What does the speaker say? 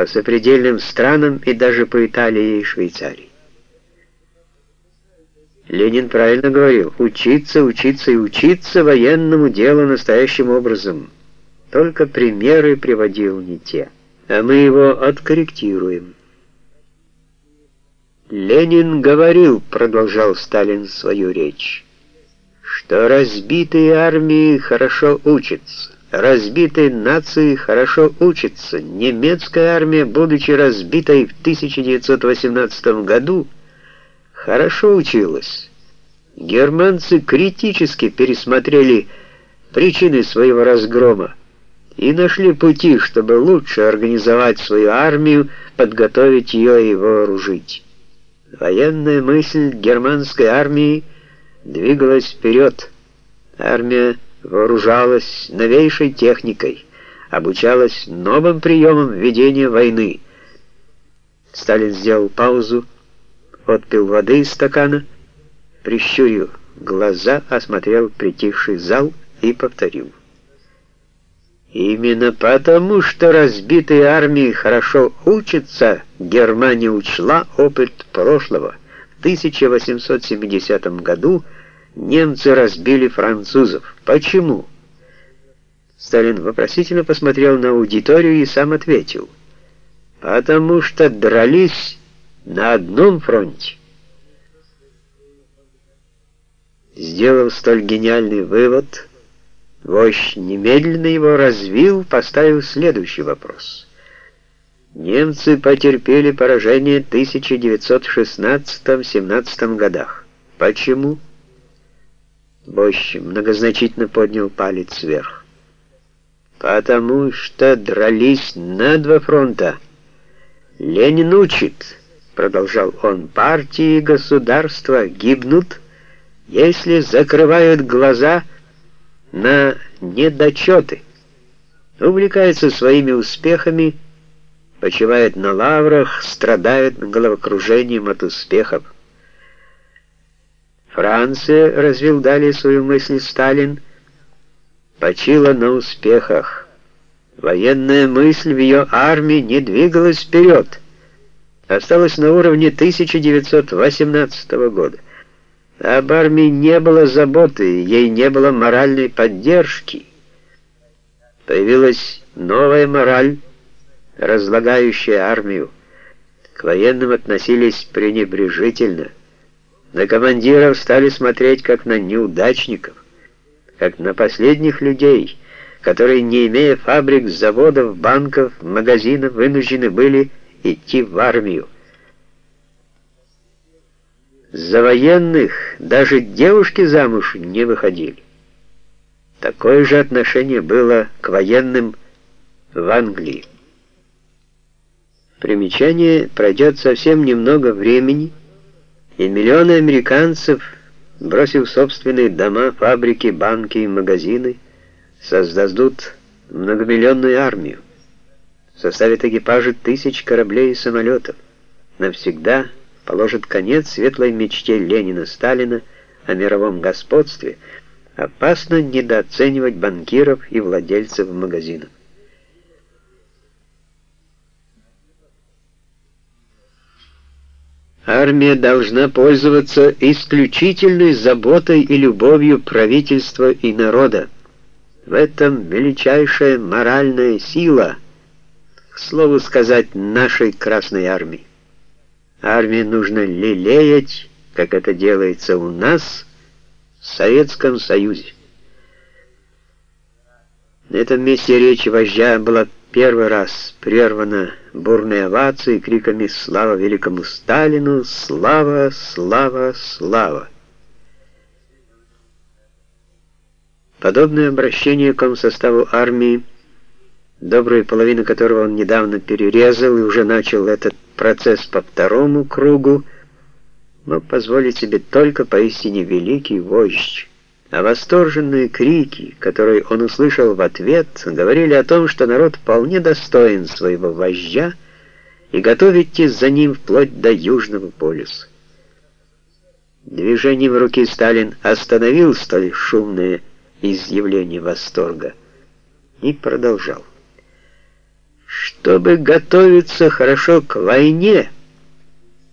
по сопредельным странам и даже по Италии и Швейцарии. Ленин правильно говорил, учиться, учиться и учиться военному делу настоящим образом. Только примеры приводил не те, а мы его откорректируем. Ленин говорил, продолжал Сталин свою речь, что разбитые армии хорошо учатся. Разбитые нации хорошо учатся. Немецкая армия, будучи разбитой в 1918 году, хорошо училась. Германцы критически пересмотрели причины своего разгрома и нашли пути, чтобы лучше организовать свою армию, подготовить ее и вооружить. Военная мысль германской армии двигалась вперед. Армия вооружалась новейшей техникой, обучалась новым приемам ведения войны. Сталин сделал паузу, отпил воды из стакана, прищурил глаза, осмотрел притихший зал и повторил. Именно потому, что разбитые армии хорошо учатся, Германия учла опыт прошлого. В 1870 году немцы разбили французов. Почему? Сталин вопросительно посмотрел на аудиторию и сам ответил. Потому что дрались на одном фронте. Сделав столь гениальный вывод, вождь немедленно его развил, поставив следующий вопрос. Немцы потерпели поражение в 1916-17 годах. Почему? Вождь многозначительно поднял палец вверх. «Потому что дрались на два фронта. Ленин учит, — продолжал он, — партии и государства гибнут, если закрывают глаза на недочеты, увлекаются своими успехами, почивают на лаврах, страдают головокружением от успехов. Франция, развил далее свою мысль Сталин, почила на успехах. Военная мысль в ее армии не двигалась вперед, осталась на уровне 1918 года. Об армии не было заботы, ей не было моральной поддержки. Появилась новая мораль, разлагающая армию. К военным относились пренебрежительно. На командиров стали смотреть как на неудачников, как на последних людей, которые, не имея фабрик, заводов, банков, магазинов, вынуждены были идти в армию. За военных даже девушки замуж не выходили. Такое же отношение было к военным в Англии. Примечание пройдет совсем немного времени, и миллионы американцев, бросив собственные дома, фабрики, банки и магазины, создадут многомиллионную армию, составит экипажи тысяч кораблей и самолетов, навсегда положит конец светлой мечте Ленина-Сталина о мировом господстве, опасно недооценивать банкиров и владельцев магазинов. Армия должна пользоваться исключительной заботой и любовью правительства и народа. В этом величайшая моральная сила, к слову сказать, нашей Красной Армии. Армию нужно лелеять, как это делается у нас, в Советском Союзе. На этом месте речь вождя была первый раз прервана бурной овацией криками «Слава великому Сталину! Слава! Слава! Слава!». Подобное обращение к комсоставу армии, добрую половину которого он недавно перерезал и уже начал этот процесс по второму кругу, мог позволить себе только поистине великий вождь. А восторженные крики, которые он услышал в ответ, говорили о том, что народ вполне достоин своего вождя и готов идти за ним вплоть до Южного полюса. Движением руки Сталин остановил столь шумное изъявление восторга и продолжал. Чтобы готовиться хорошо к войне,